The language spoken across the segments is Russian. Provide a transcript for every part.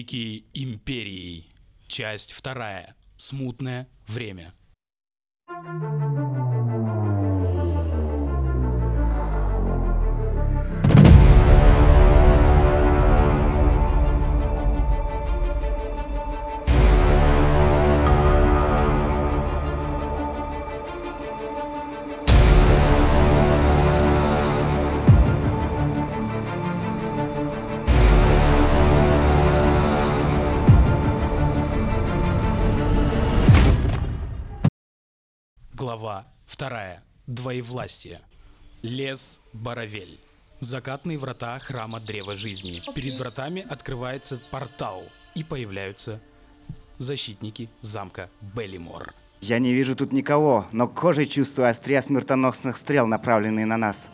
Хроники Империи. Часть вторая. Смутное время. Глава вторая. Двоевластие. Лес Баравель. Закатные врата храма Древа Жизни. Перед вратами открывается портал и появляются защитники замка Беллимор. Я не вижу тут никого, но кожей чувствую острия смертоносных стрел, направленные на нас.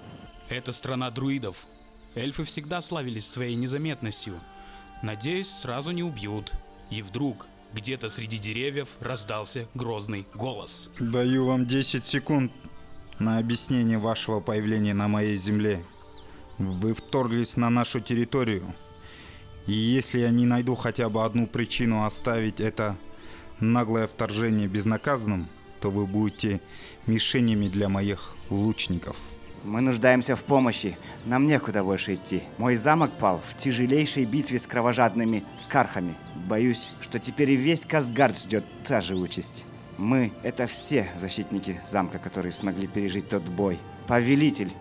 Это страна друидов. Эльфы всегда славились своей незаметностью. Надеюсь, сразу не убьют. И вдруг где-то среди деревьев раздался грозный голос. Даю вам 10 секунд на объяснение вашего появления на моей земле. Вы вторглись на нашу территорию. И если я не найду хотя бы одну причину оставить это наглое вторжение безнаказанным, то вы будете мишенями для моих лучников. Мы нуждаемся в помощи. Нам некуда больше идти. Мой замок пал в тяжелейшей битве с кровожадными скархами. Боюсь, что теперь и весь Казгард ждет та же участь. Мы — это все защитники замка, которые смогли пережить тот бой. Повелитель,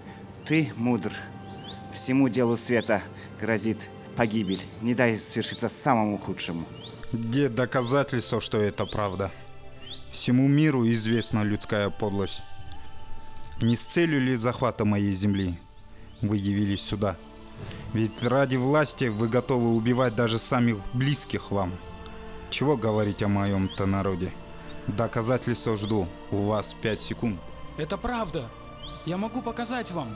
ты мудр. Всему делу света грозит погибель. Не дай свершиться самому худшему. Где доказательства, что это правда? Всему миру известна людская подлость. Не с целью ли захвата моей земли вы явились сюда? Ведь ради власти вы готовы убивать даже самых близких вам. Чего говорить о моем-то народе? Доказательства жду. У вас 5 секунд. Это правда. Я могу показать вам.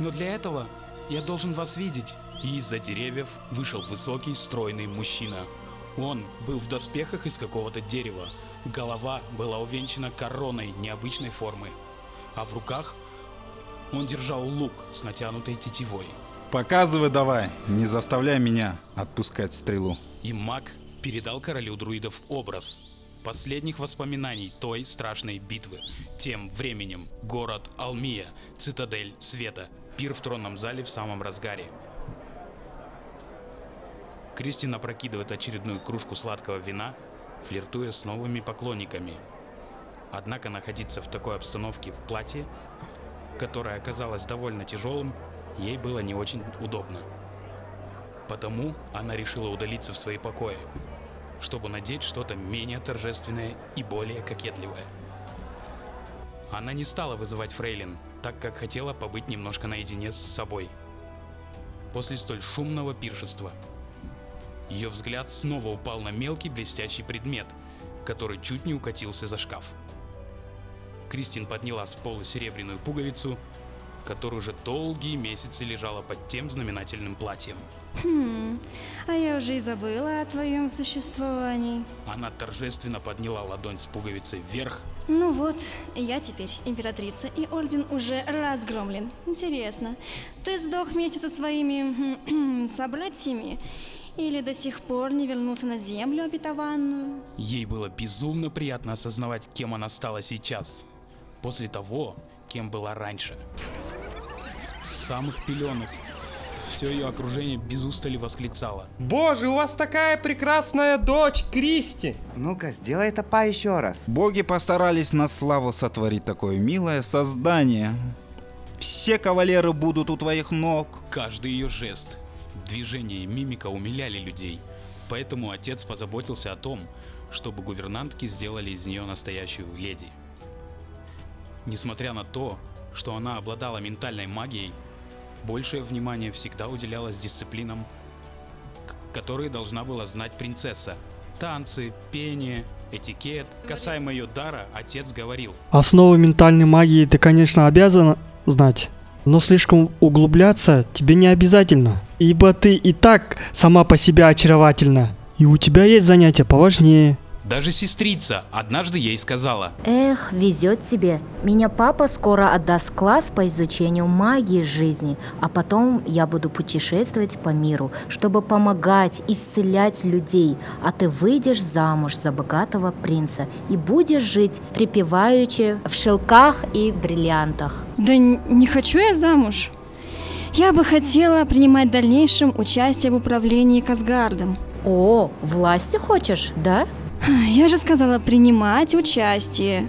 Но для этого я должен вас видеть. И из-за деревьев вышел высокий, стройный мужчина. Он был в доспехах из какого-то дерева. Голова была увенчана короной необычной формы. А в руках он держал лук с натянутой тетивой. Показывай давай, не заставляй меня отпускать стрелу. И маг передал королю друидов образ последних воспоминаний той страшной битвы. Тем временем город Алмия, цитадель света, пир в тронном зале в самом разгаре. Кристин опрокидывает очередную кружку сладкого вина, флиртуя с новыми поклонниками. Однако находиться в такой обстановке в платье, которое оказалось довольно тяжелым, ей было не очень удобно. Потому она решила удалиться в свои покои, чтобы надеть что-то менее торжественное и более кокетливое. Она не стала вызывать Фрейлин, так как хотела побыть немножко наедине с собой. После столь шумного пиршества ее взгляд снова упал на мелкий блестящий предмет, который чуть не укатился за шкаф. Кристин подняла с пола серебряную пуговицу, которая уже долгие месяцы лежала под тем знаменательным платьем. Хм, а я уже и забыла о твоем существовании. Она торжественно подняла ладонь с пуговицей вверх. Ну вот, я теперь императрица, и орден уже разгромлен. Интересно, ты сдох вместе со своими собратьями? Или до сих пор не вернулся на землю обетованную? Ей было безумно приятно осознавать, кем она стала сейчас. После того, кем была раньше. С самых пеленок все ее окружение без устали восклицало. Боже, у вас такая прекрасная дочь, Кристи! Ну-ка, сделай это па еще раз. Боги постарались на славу сотворить такое милое создание. Все кавалеры будут у твоих ног. Каждый ее жест, движение и мимика умиляли людей. Поэтому отец позаботился о том, чтобы гувернантки сделали из нее настоящую леди. Несмотря на то, что она обладала ментальной магией, большее внимание всегда уделялось дисциплинам, которые должна была знать принцесса. Танцы, пение, этикет. Касаемо ее дара, отец говорил, Основы ментальной магии ты, конечно, обязана знать, но слишком углубляться тебе не обязательно, ибо ты и так сама по себе очаровательна, и у тебя есть занятия поважнее. Даже сестрица однажды ей сказала, Эх, везет тебе. Меня папа скоро отдаст класс по изучению магии жизни, а потом я буду путешествовать по миру, чтобы помогать, исцелять людей, а ты выйдешь замуж за богатого принца и будешь жить припеваючи в шелках и бриллиантах. Да не хочу я замуж. Я бы хотела принимать в дальнейшем участие в управлении Казгардом. О, власти хочешь, да? Я же сказала принимать участие.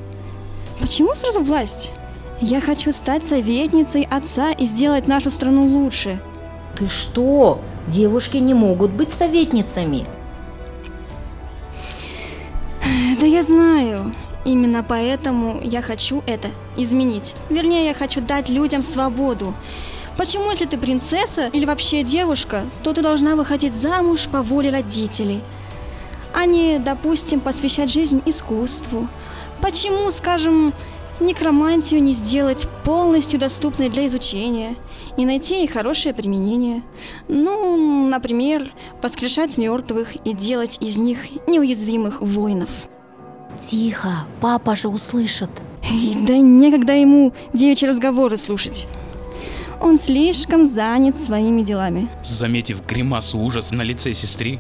Почему сразу власть? Я хочу стать советницей отца и сделать нашу страну лучше. Ты что? Девушки не могут быть советницами. Да я знаю. Именно поэтому я хочу это изменить. Вернее, я хочу дать людям свободу. Почему, если ты принцесса или вообще девушка, то ты должна выходить замуж по воле родителей, а не, допустим, посвящать жизнь искусству? Почему, скажем, некромантию не сделать полностью доступной для изучения и найти ей хорошее применение? Ну, например, воскрешать мертвых и делать из них неуязвимых воинов. Тихо, папа же услышит. И Да некогда ему девичьи разговоры слушать. Он слишком занят своими делами. заметив гримасу ужаса на лице сестры,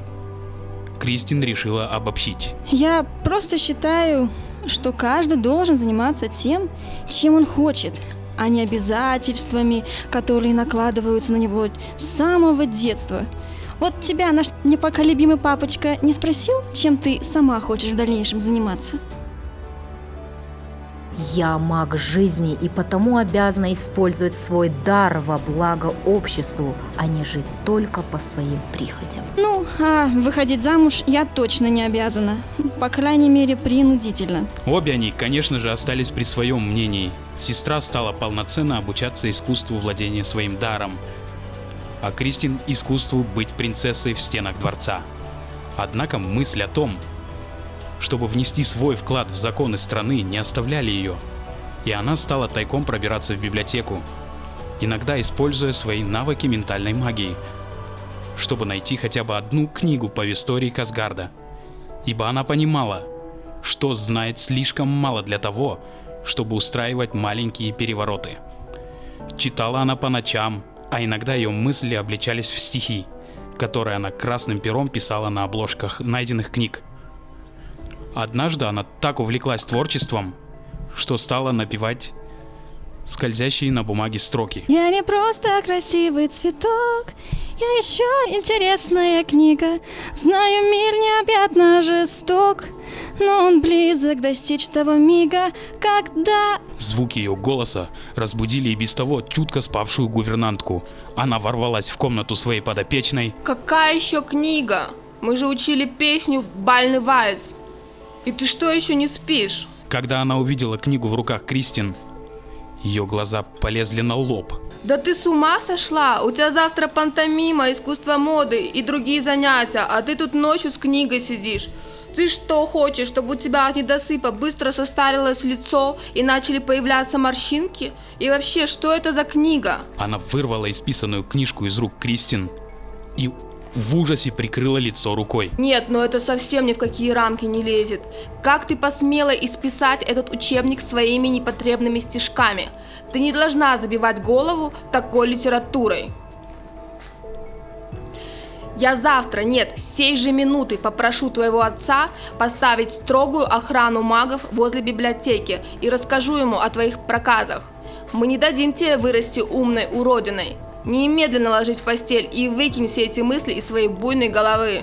Кристин решила обобщить. Я просто считаю, что каждый должен заниматься тем, чем он хочет, а не обязательствами, которые накладываются на него с самого детства. Вот тебя наш непоколебимый папочка не спросил, чем ты сама хочешь в дальнейшем заниматься? Я маг жизни и потому обязана использовать свой дар во благо обществу, а не жить только по своим прихотям. Ну, а выходить замуж я точно не обязана. По крайней мере, принудительно. Обе они, конечно же, остались при своем мнении. Сестра стала полноценно обучаться искусству владения своим даром, а Кристин – искусству быть принцессой в стенах дворца. Однако мысль о том, чтобы внести свой вклад в законы страны, не оставляли ее, и она стала тайком пробираться в библиотеку, иногда используя свои навыки ментальной магии, чтобы найти хотя бы одну книгу по истории Казгарда, ибо она понимала, что знает слишком мало для того, чтобы устраивать маленькие перевороты. Читала она по ночам, а иногда ее мысли обличались в стихи, которые она красным пером писала на обложках найденных книг. Однажды она так увлеклась творчеством, что стала напевать скользящие на бумаге строки. Я не просто красивый цветок, я еще интересная книга. Знаю, мир необъятно жесток, но он близок достичь того мига, когда... Звуки ее голоса разбудили и без того чутко спавшую гувернантку. Она ворвалась в комнату своей подопечной, Какая еще книга? Мы же учили песню «Бальный вальс». И ты что еще не спишь? Когда она увидела книгу в руках Кристин, ее глаза полезли на лоб. Да ты с ума сошла? У тебя завтра пантомима, искусство моды и другие занятия, а ты тут ночью с книгой сидишь. Ты что хочешь, чтобы у тебя от недосыпа быстро состарилось лицо и начали появляться морщинки? И вообще, что это за книга? Она вырвала исписанную книжку из рук Кристин и в ужасе прикрыла лицо рукой. Нет, но это совсем ни в какие рамки не лезет. Как ты посмела исписать этот учебник своими непотребными стишками? Ты не должна забивать голову такой литературой. Я завтра, нет, сей же минуты попрошу твоего отца поставить строгую охрану магов возле библиотеки и расскажу ему о твоих проказах. Мы не дадим тебе вырасти умной уродиной. Немедленно ложись в постель и выкинь все эти мысли из своей буйной головы.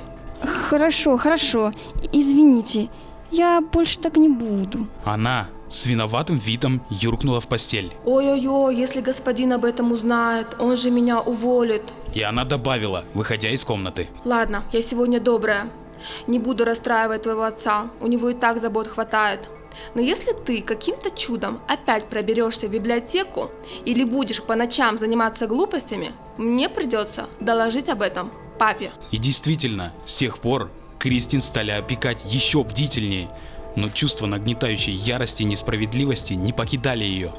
Хорошо, хорошо, извините, я больше так не буду. Она с виноватым видом юркнула в постель. Ой-ой-ой, если господин об этом узнает, он же меня уволит. И она добавила, выходя из комнаты. Ладно, я сегодня добрая. Не буду расстраивать твоего отца, у него и так забот хватает. Но если ты каким-то чудом опять проберешься в библиотеку или будешь по ночам заниматься глупостями, мне придется доложить об этом папе. И действительно, с тех пор Кристин стали опекать еще бдительнее, но чувство нагнетающей ярости и несправедливости не покидали ее.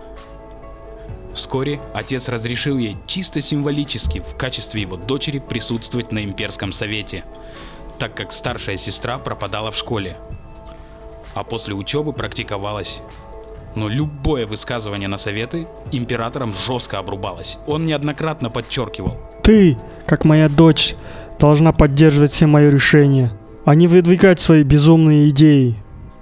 Вскоре отец разрешил ей чисто символически в качестве его дочери присутствовать на имперском совете, так как старшая сестра пропадала в школе, а после учебы практиковалась. Но любое высказывание на советы императором жестко обрубалось. Он неоднократно подчеркивал. Ты, как моя дочь, должна поддерживать все мои решения, а не выдвигать свои безумные идеи.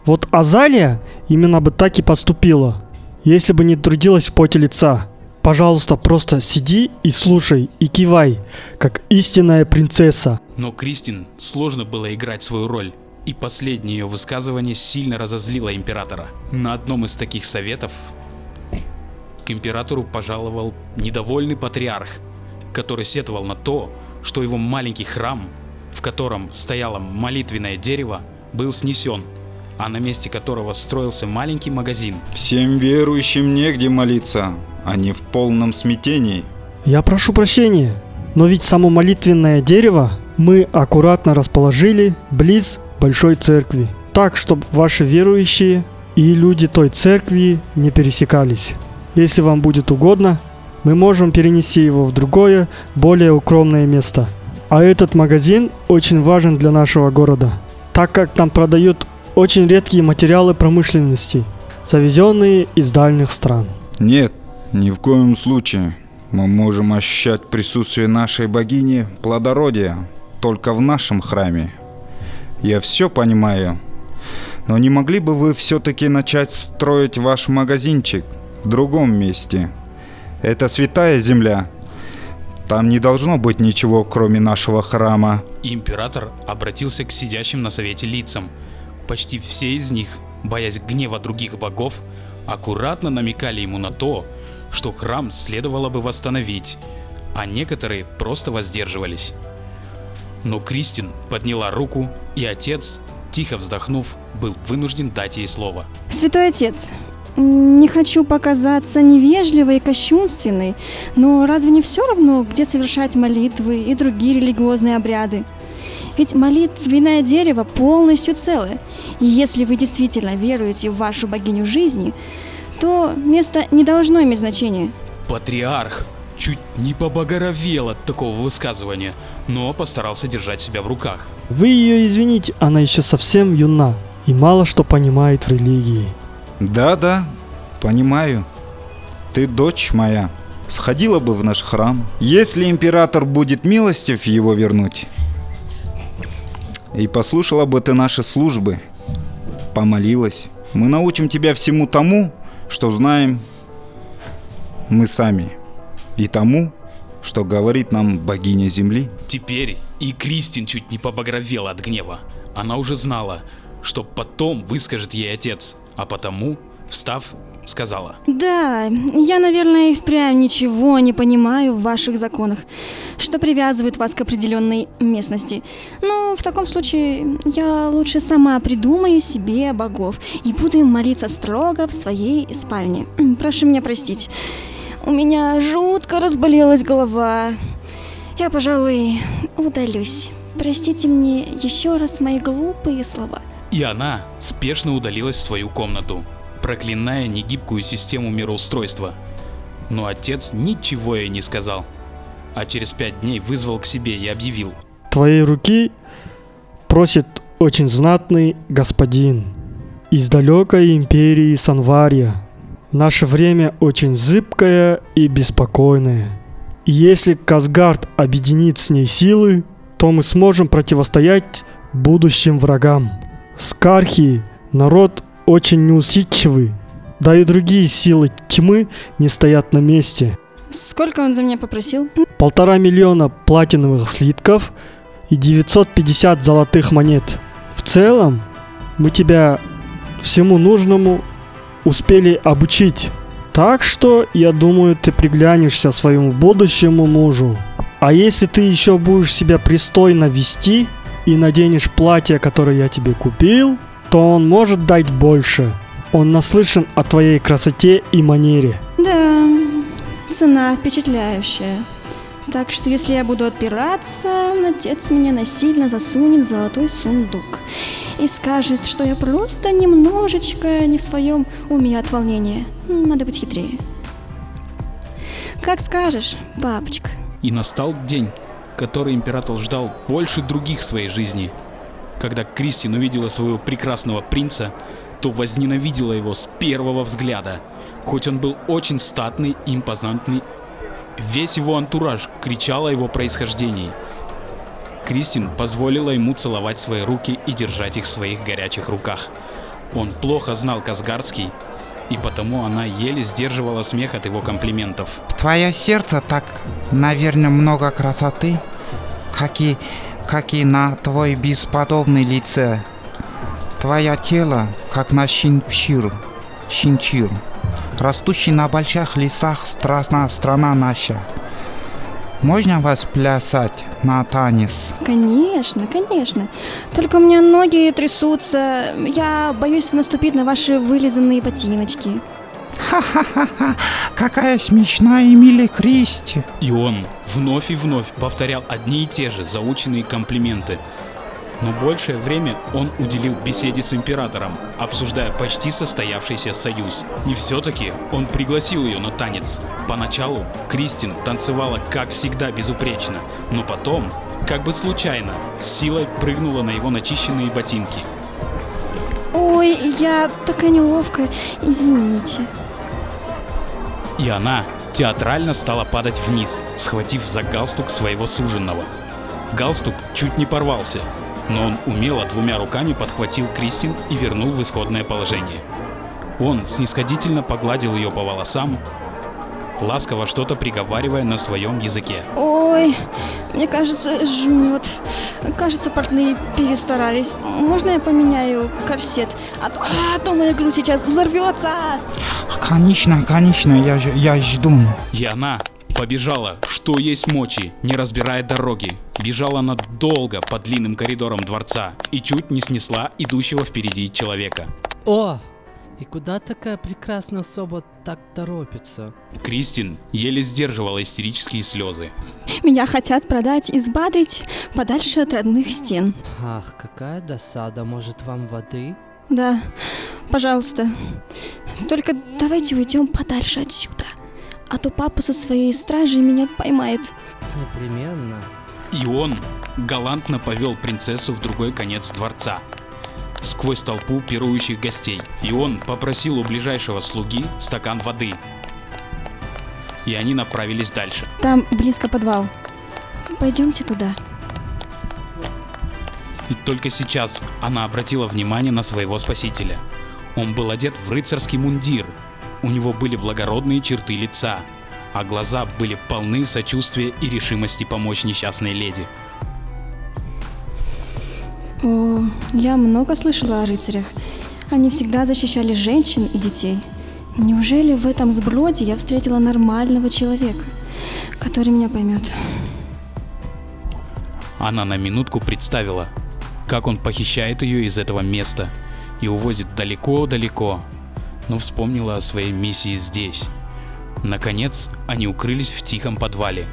Вот Азалия именно бы так и поступила, если бы не трудилась в поте лица. Пожалуйста, просто сиди и слушай, и кивай, как истинная принцесса. Но Кристин сложно было играть свою роль, и последнее ее высказывание сильно разозлило императора. На одном из таких советов к императору пожаловал недовольный патриарх, который сетовал на то, что его маленький храм, в котором стояло молитвенное дерево, был снесен, а на месте которого строился маленький магазин. Всем верующим негде молиться, они в полном смятении. Я прошу прощения, но ведь само молитвенное дерево мы аккуратно расположили близ большой церкви, так, чтобы ваши верующие и люди той церкви не пересекались. Если вам будет угодно, мы можем перенести его в другое, более укромное место. А этот магазин очень важен для нашего города, так как там продают очень редкие материалы промышленности, завезенные из дальних стран. Нет, ни в коем случае. Мы можем ощущать присутствие нашей богини плодородия только в нашем храме. Я все понимаю. Но не могли бы вы все-таки начать строить ваш магазинчик в другом месте? Это святая земля. Там не должно быть ничего, кроме нашего храма. Император обратился к сидящим на совете лицам. Почти все из них, боясь гнева других богов, аккуратно намекали ему на то, что храм следовало бы восстановить, а некоторые просто воздерживались. Но Кристин подняла руку, и отец, тихо вздохнув, был вынужден дать ей слово. Святой Отец, не хочу показаться невежливой и кощунственной, но разве не все равно, где совершать молитвы и другие религиозные обряды? Ведь молитвенное дерево полностью целое, и если вы действительно веруете в вашу богиню жизни, то место не должно иметь значения. Патриарх чуть не побагровел от такого высказывания, но постарался держать себя в руках. Вы ее извините, она еще совсем юна и мало что понимает в религии. Да-да, понимаю. Ты дочь моя. Сходила бы в наш храм. Если император будет милостив его вернуть. И послушала бы ты наши службы. Помолилась. Мы научим тебя всему тому, что знаем мы сами. И тому, что говорит нам богиня земли. Теперь и Кристин чуть не побагровела от гнева. Она уже знала, что потом выскажет ей отец, а потому, встав, сказала. Да, я, наверное, и впрямь ничего не понимаю в ваших законах, что привязывает вас к определенной местности. Но в таком случае я лучше сама придумаю себе богов и буду им молиться строго в своей спальне. Прошу меня простить. У меня жутко разболелась голова. Я, пожалуй, удалюсь. Простите мне еще раз мои глупые слова. И она спешно удалилась в свою комнату, проклиная негибкую систему мироустройства. Но отец ничего ей не сказал, а через пять дней вызвал к себе и объявил. Твоей руки просит очень знатный господин из далекой империи Санвария. Наше время очень зыбкое и беспокойное. И если Казгард объединит с ней силы, то мы сможем противостоять будущим врагам. Скархи – народ очень неусидчивый, да и другие силы тьмы не стоят на месте. Сколько он за меня попросил? Полтора миллиона платиновых слитков и 950 золотых монет. В целом, мы тебя всему нужному успели обучить. Так что, я думаю, ты приглянешься своему будущему мужу. А если ты еще будешь себя пристойно вести и наденешь платье, которое я тебе купил, то он может дать больше. Он наслышан о твоей красоте и манере. Да, цена впечатляющая. Так что если я буду отпираться, отец меня насильно засунет в золотой сундук и скажет, что я просто немножечко не в своем уме от волнения. Надо быть хитрее. Как скажешь, папочка. И настал день, который император ждал больше других в своей жизни. Когда Кристин увидела своего прекрасного принца, то возненавидела его с первого взгляда. Хоть он был очень статный импозантный, весь его антураж кричал о его происхождении. Кристин позволила ему целовать свои руки и держать их в своих горячих руках. Он плохо знал Казгардский, и потому она еле сдерживала смех от его комплиментов. В твое сердце так, наверное, много красоты, как и, как и на твой бесподобный лице. Твое тело, как на шинчир, шинчир, растущий на больших лесах страна, страна наша. Можно вас плясать на танец? Конечно, конечно. Только у меня ноги трясутся. Я боюсь наступить на ваши вылизанные ботиночки. Ха-ха-ха, какая смешная Эмили Кристи. И он вновь и вновь повторял одни и те же заученные комплименты. Но большее время он уделил беседе с императором, обсуждая почти состоявшийся союз. И все-таки он пригласил ее на танец. Поначалу Кристин танцевала как всегда безупречно, но потом, как бы случайно, с силой прыгнула на его начищенные ботинки. Ой, я такая неловкая. Извините. И она театрально стала падать вниз, схватив за галстук своего суженного. Галстук чуть не порвался, но он умело двумя руками подхватил Кристин и вернул в исходное положение. Он снисходительно погладил ее по волосам, ласково что-то приговаривая на своем языке. Ой, мне кажется, жмет. Кажется, портные перестарались. Можно я поменяю корсет? А то, а то моя грудь сейчас взорвется. Конечно, конечно, я, ж- я жду. И она побежала, что есть мочи, не разбирая дороги. Бежала она долго по длинным коридорам дворца и чуть не снесла идущего впереди человека. О, и куда такая прекрасная особа так торопится? Кристин еле сдерживала истерические слезы. Меня хотят продать и сбадрить подальше от родных стен. Ах, какая досада, может вам воды? Да, пожалуйста. Только давайте уйдем подальше отсюда. А то папа со своей стражей меня поймает. Непременно. И он галантно повел принцессу в другой конец дворца, сквозь толпу пирующих гостей. И он попросил у ближайшего слуги стакан воды. И они направились дальше. Там близко подвал. Пойдемте туда. И только сейчас она обратила внимание на своего спасителя. Он был одет в рыцарский мундир. У него были благородные черты лица, а глаза были полны сочувствия и решимости помочь несчастной леди. О, я много слышала о рыцарях. Они всегда защищали женщин и детей. Неужели в этом сброде я встретила нормального человека, который меня поймет? Она на минутку представила, как он похищает ее из этого места и увозит далеко-далеко, но вспомнила о своей миссии здесь. Наконец, они укрылись в тихом подвале.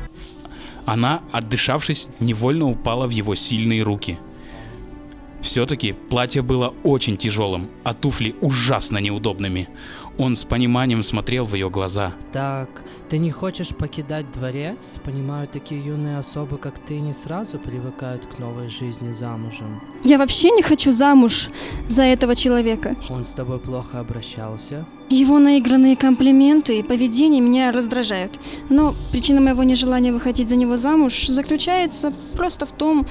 Она, отдышавшись, невольно упала в его сильные руки. Все-таки платье было очень тяжелым, а туфли ужасно неудобными. Он с пониманием смотрел в ее глаза. Так, ты не хочешь покидать дворец? Понимаю, такие юные особы, как ты, не сразу привыкают к новой жизни замужем. Я вообще не хочу замуж за этого человека. Он с тобой плохо обращался? Его наигранные комплименты и поведение меня раздражают. Но причина моего нежелания выходить за него замуж заключается просто в том,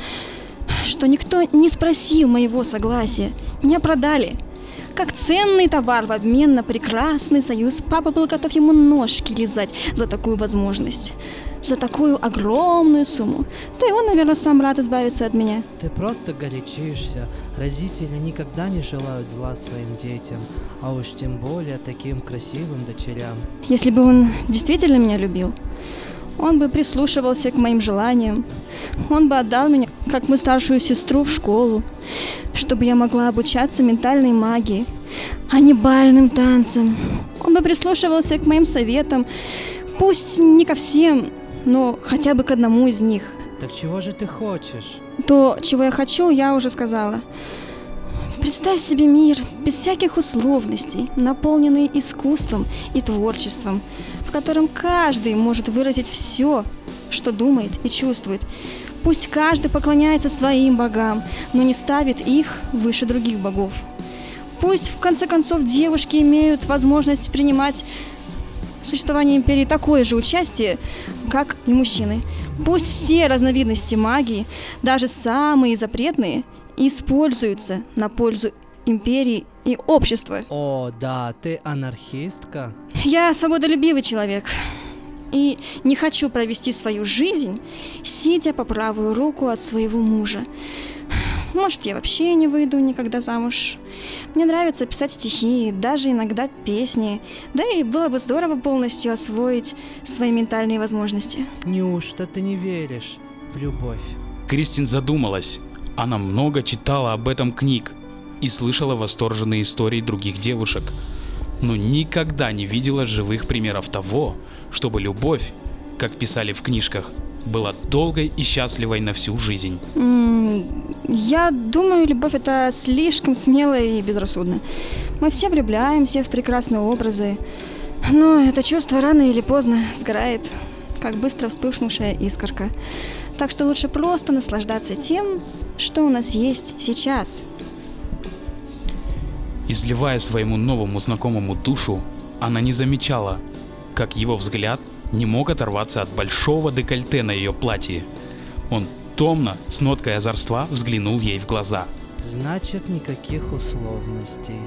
что никто не спросил моего согласия. Меня продали. Как ценный товар в обмен на прекрасный союз, папа был готов ему ножки лизать за такую возможность. За такую огромную сумму. Да и он, наверное, сам рад избавиться от меня. Ты просто горячишься. Родители никогда не желают зла своим детям, а уж тем более таким красивым дочерям. Если бы он действительно меня любил, он бы прислушивался к моим желаниям. Он бы отдал меня, как мою старшую сестру, в школу, чтобы я могла обучаться ментальной магии, а не бальным танцам. Он бы прислушивался к моим советам, пусть не ко всем, но хотя бы к одному из них. Так чего же ты хочешь? То, чего я хочу, я уже сказала. Представь себе мир без всяких условностей, наполненный искусством и творчеством, котором каждый может выразить все, что думает и чувствует. Пусть каждый поклоняется своим богам, но не ставит их выше других богов. Пусть, в конце концов, девушки имеют возможность принимать в существовании империи такое же участие, как и мужчины. Пусть все разновидности магии, даже самые запретные, используются на пользу империи и общества. О, да, ты анархистка? Я свободолюбивый человек. И не хочу провести свою жизнь, сидя по правую руку от своего мужа. Может, я вообще не выйду никогда замуж. Мне нравится писать стихи, даже иногда песни. Да и было бы здорово полностью освоить свои ментальные возможности. Неужто ты не веришь в любовь? Кристин задумалась. Она много читала об этом книг и слышала восторженные истории других девушек, но никогда не видела живых примеров того, чтобы любовь, как писали в книжках, была долгой и счастливой на всю жизнь. Я думаю, любовь это слишком смело и безрассудно. Мы все влюбляемся в прекрасные образы, но это чувство рано или поздно сгорает, как быстро вспыхнувшая искорка. Так что лучше просто наслаждаться тем, что у нас есть сейчас. Изливая своему новому знакомому душу, она не замечала, как его взгляд не мог оторваться от большого декольте на ее платье. Он томно, с ноткой озорства, взглянул ей в глаза. Значит, никаких условностей.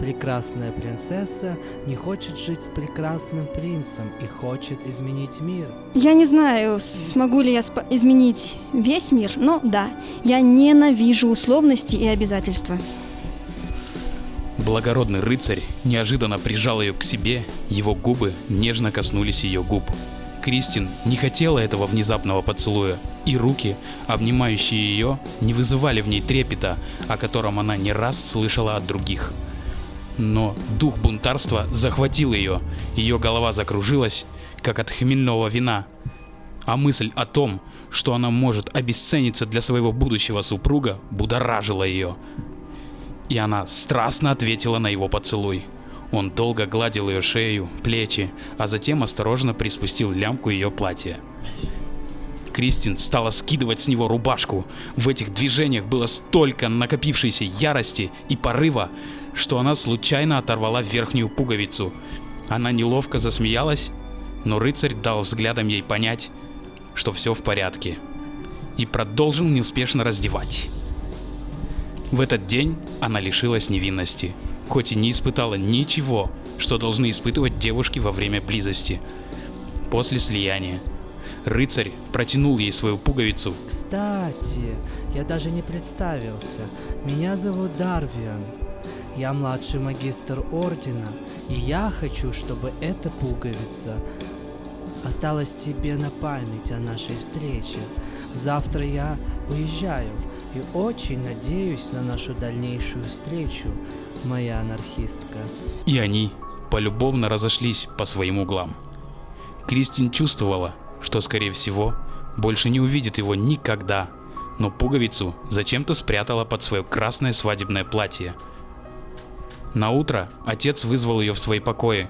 Прекрасная принцесса не хочет жить с прекрасным принцем и хочет изменить мир. Я не знаю, смогу ли я спа- изменить весь мир, но да, я ненавижу условности и обязательства. Благородный рыцарь неожиданно прижал ее к себе, его губы нежно коснулись ее губ. Кристин не хотела этого внезапного поцелуя, и руки, обнимающие ее, не вызывали в ней трепета, о котором она не раз слышала от других. Но дух бунтарства захватил ее, ее голова закружилась, как от хмельного вина. А мысль о том, что она может обесцениться для своего будущего супруга, будоражила ее. И она страстно ответила на его поцелуй. Он долго гладил ее шею, плечи, а затем осторожно приспустил лямку ее платья. Кристин стала скидывать с него рубашку. В этих движениях было столько накопившейся ярости и порыва, что она случайно оторвала верхнюю пуговицу. Она неловко засмеялась, но рыцарь дал взглядом ей понять, что все в порядке, и продолжил неспешно раздевать. В этот день она лишилась невинности, хоть и не испытала ничего, что должны испытывать девушки во время близости. После слияния рыцарь протянул ей свою пуговицу. Кстати, я даже не представился. Меня зовут Дарвиан. Я младший магистр ордена, и я хочу, чтобы эта пуговица осталась тебе на память о нашей встрече. Завтра я уезжаю и очень надеюсь на нашу дальнейшую встречу, моя анархистка. И они полюбовно разошлись по своим углам. Кристин чувствовала, что, скорее всего, больше не увидит его никогда, но пуговицу зачем-то спрятала под свое красное свадебное платье. На утро отец вызвал ее в свои покои.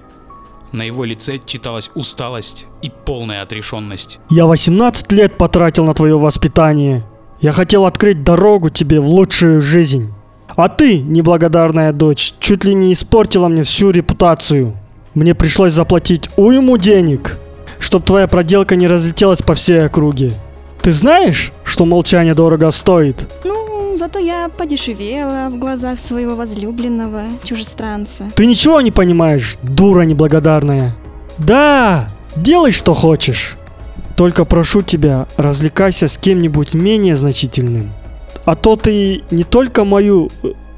На его лице читалась усталость и полная отрешенность. Я 18 лет потратил на твое воспитание. Я хотел открыть дорогу тебе в лучшую жизнь. А ты, неблагодарная дочь, чуть ли не испортила мне всю репутацию. Мне пришлось заплатить уйму денег, чтоб твоя проделка не разлетелась по всей округе. Ты знаешь, что молчание дорого стоит? Ну, зато я подешевела в глазах своего возлюбленного чужестранца. Ты ничего не понимаешь, дура неблагодарная. Да, делай что хочешь. Только прошу тебя, развлекайся с кем-нибудь менее значительным. А то ты не только мою,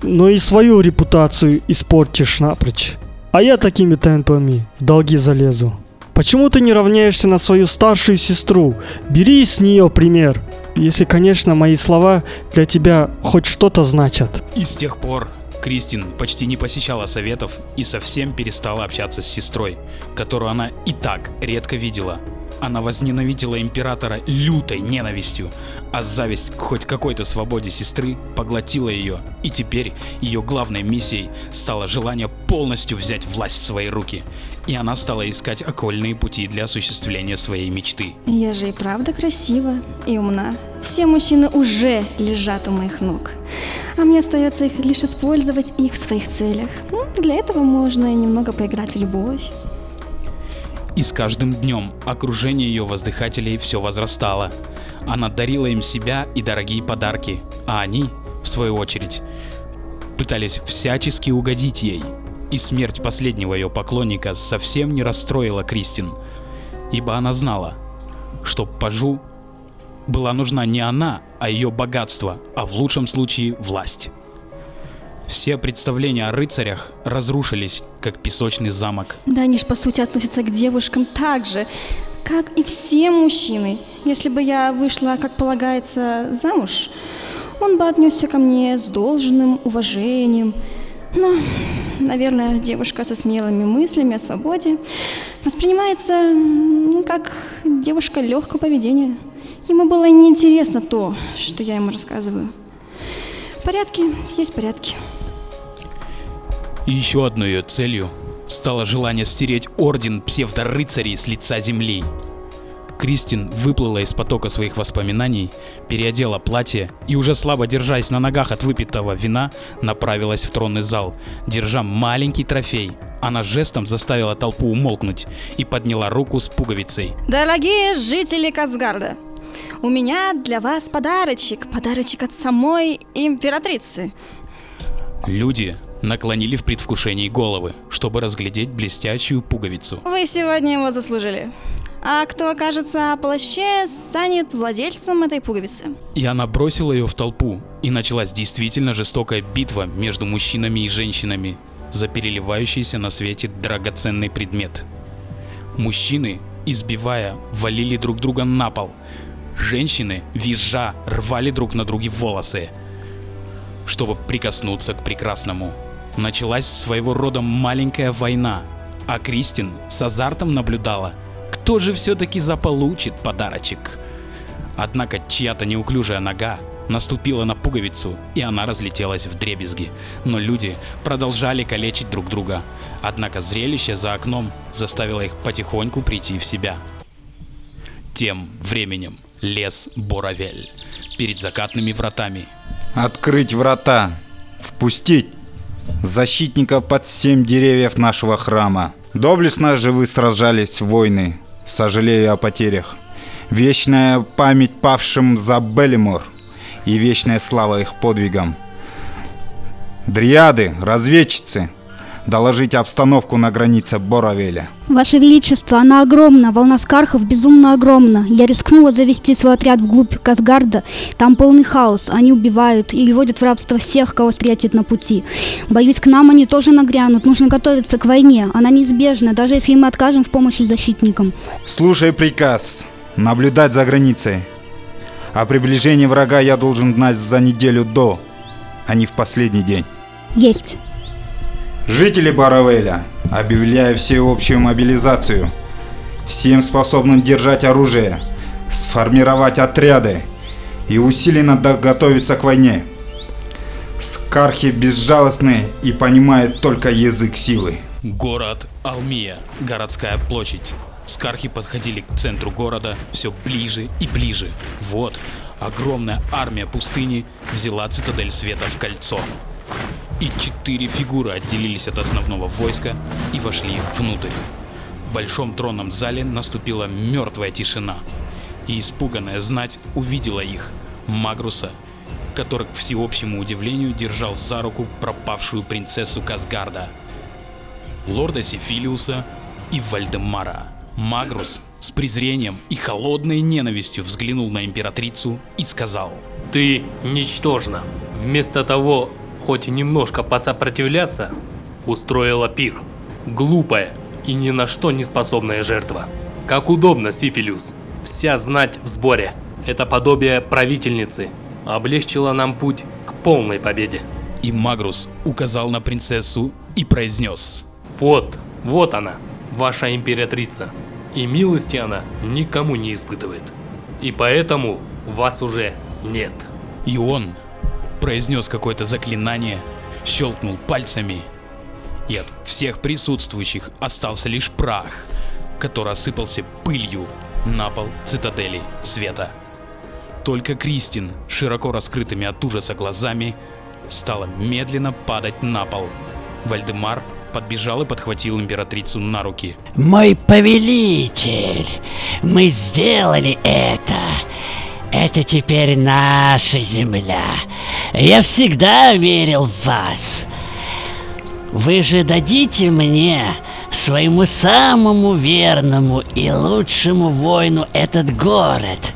но и свою репутацию испортишь напрочь. А я такими темпами в долги залезу. Почему ты не равняешься на свою старшую сестру? Бери с нее пример. Если, конечно, мои слова для тебя хоть что-то значат. И с тех пор Кристин почти не посещала советов и совсем перестала общаться с сестрой, которую она и так редко видела. Она возненавидела императора лютой ненавистью, а зависть к хоть какой-то свободе сестры поглотила ее, и теперь ее главной миссией стало желание полностью взять власть в свои руки, и она стала искать окольные пути для осуществления своей мечты. Я же и правда красива и умна. Все мужчины уже лежат у моих ног. А мне остается их лишь использовать их в своих целях. Ну, для этого можно немного поиграть в любовь. И с каждым днем окружение ее воздыхателей все возрастало. Она дарила им себя и дорогие подарки, а они, в свою очередь, пытались всячески угодить ей. И смерть последнего ее поклонника совсем не расстроила Кристин, ибо она знала, что Пажу была нужна не она, а ее богатство, а в лучшем случае власть. Все представления о рыцарях разрушились, как песочный замок. Даниш, по сути, относится к девушкам так же, как и все мужчины. Если бы я вышла, как полагается, замуж, он бы отнесся ко мне с должным уважением. Но, наверное, девушка со смелыми мыслями о свободе воспринимается как девушка легкого поведения. Ему было неинтересно то, что я ему рассказываю. Порядки есть порядки. И еще одной ее целью стало желание стереть орден псевдорыцарей с лица земли. Кристин выплыла из потока своих воспоминаний, переодела платье и уже слабо держась на ногах от выпитого вина, направилась в тронный зал, держа маленький трофей. Она жестом заставила толпу умолкнуть и подняла руку с пуговицей. Дорогие жители Казгарда, у меня для вас подарочек, подарочек от самой императрицы. Люди наклонили в предвкушении головы, чтобы разглядеть блестящую пуговицу. Вы сегодня его заслужили. А кто окажется о плаще, станет владельцем этой пуговицы. И она бросила ее в толпу, и началась действительно жестокая битва между мужчинами и женщинами за переливающийся на свете драгоценный предмет. Мужчины, избивая, валили друг друга на пол. Женщины, визжа, рвали друг на друге волосы, чтобы прикоснуться к прекрасному. Началась своего рода маленькая война, а Кристин с азартом наблюдала, кто же все-таки заполучит подарочек. Однако чья-то неуклюжая нога наступила на пуговицу, и она разлетелась в дребезги. Но люди продолжали калечить друг друга. Однако зрелище за окном заставило их потихоньку прийти в себя. Тем временем лес Боровель перед закатными вратами. Открыть врата. Впустить защитников под семь деревьев нашего храма. Доблестно же вы сражались войны. Сожалею о потерях. Вечная память павшим за Беллимор и вечная слава их подвигам. Дриады, разведчицы, доложите обстановку на границе Боровеля. Ваше Величество, она огромна, волна скархов безумно огромна. Я рискнула завести свой отряд вглубь Казгарда. Там полный хаос, они убивают или вводят в рабство всех, кого встретят на пути. Боюсь, к нам они тоже нагрянут, нужно готовиться к войне. Она неизбежна, даже если мы откажем в помощи защитникам. Слушай приказ. Наблюдать за границей. О приближении врага я должен знать за неделю до, а не в последний день. Есть. Жители Баравеля, объявляю всеобщую мобилизацию. Всем способным держать оружие, сформировать отряды и усиленно готовиться к войне. Скархи безжалостны и понимают только язык силы. Город Алмия, городская площадь. Скархи подходили к центру города все ближе и ближе. Вот, огромная армия пустыни взяла цитадель света в кольцо. И четыре фигуры отделились от основного войска и вошли внутрь. В большом тронном зале наступила мертвая тишина. И испуганная знать увидела их, Магруса, который, к всеобщему удивлению, держал за руку пропавшую принцессу Казгарда, лорда Сефилиуса и Вальдемара. Магрус с презрением и холодной ненавистью взглянул на императрицу и сказал Ты ничтожна. Вместо того, хоть и немножко посопротивляться, устроила пир. Глупая и ни на что не способная жертва. Как удобно, Сифилиус. Вся знать в сборе. Это подобие правительницы. Облегчило нам путь к полной победе. И Магрус указал на принцессу и произнес Вот, вот она, ваша императрица. И милости она никому не испытывает. И поэтому вас уже нет. И он произнес какое-то заклинание, щелкнул пальцами, и от всех присутствующих остался лишь прах, который осыпался пылью на пол цитадели света. Только Кристин, широко раскрытыми от ужаса глазами, стала медленно падать на пол. Вальдемар подбежал и подхватил императрицу на руки. Мой повелитель, мы сделали это. Это теперь наша земля. Я всегда верил в вас. Вы же дадите мне, своему самому верному и лучшему воину этот город.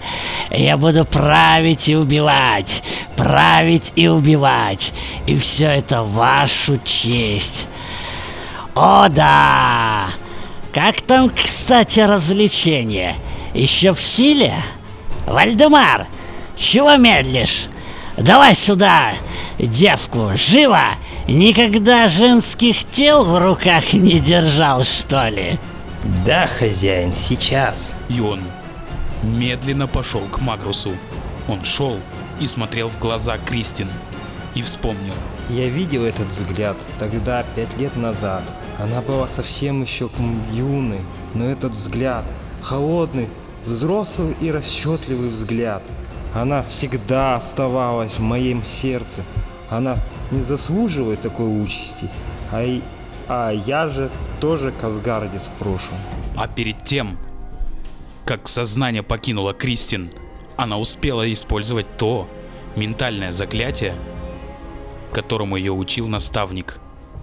Я буду править и убивать, править и убивать. И все это вашу честь. О да! Как там, кстати, развлечение? Еще в силе? Вальдемар, чего медлишь? Давай сюда, девку, живо! Никогда женских тел в руках не держал, что ли? Да, хозяин, сейчас. И он медленно пошел к Магрусу. Он шел и смотрел в глаза Кристин и вспомнил. Я видел этот взгляд тогда, пять лет назад. Она была совсем еще юной, но этот взгляд, холодный, взрослый и расчетливый взгляд, она всегда оставалась в моем сердце. Она не заслуживает такой участи, а, и, а я же тоже Казгардис в прошлом. А перед тем, как сознание покинуло Кристин, она успела использовать то ментальное заклятие, которому ее учил наставник,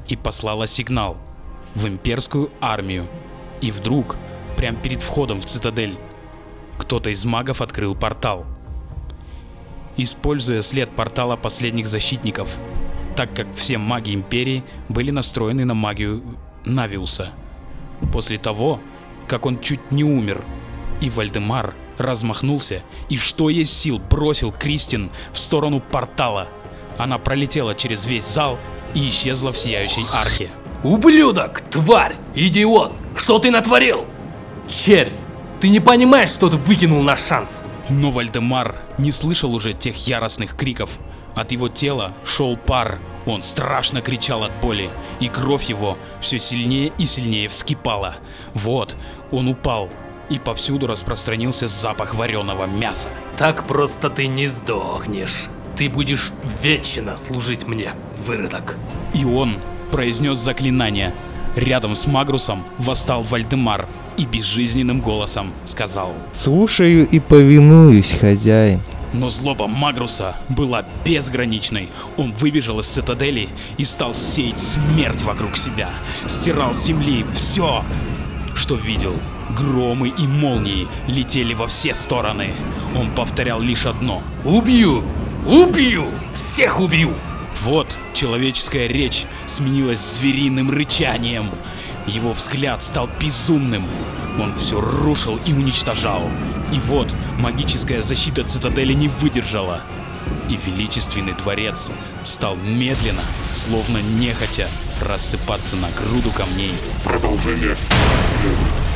и послала сигнал в имперскую армию. И вдруг, прямо перед входом в цитадель, кто-то из магов открыл портал. Используя след портала последних защитников, так как все маги Империи были настроены на магию Навиуса. После того, как он чуть не умер, и Вальдемар размахнулся и что есть сил бросил Кристин в сторону портала. Она пролетела через весь зал и исчезла в сияющей арке. Ублюдок, тварь, идиот, что ты натворил? Червь, ты не понимаешь, что ты выкинул наш шанс. Но Вальдемар не слышал уже тех яростных криков. От его тела шел пар. Он страшно кричал от боли, и кровь его все сильнее и сильнее вскипала. Вот, он упал, и повсюду распространился запах вареного мяса. Так просто ты не сдохнешь. Ты будешь вечно служить мне, выродок. И он произнес заклинание. Рядом с Магрусом восстал Вальдемар и безжизненным голосом сказал «Слушаю и повинуюсь, хозяин». Но злоба Магруса была безграничной. Он выбежал из цитадели и стал сеять смерть вокруг себя. Стирал с земли все, что видел. Громы и молнии летели во все стороны. Он повторял лишь одно. «Убью! Убью! Всех убью!» Вот человеческая речь сменилась звериным рычанием. Его взгляд стал безумным. Он все рушил и уничтожал. И вот магическая защита цитадели не выдержала. И величественный дворец стал медленно, словно нехотя, рассыпаться на груду камней. Продолжение следует.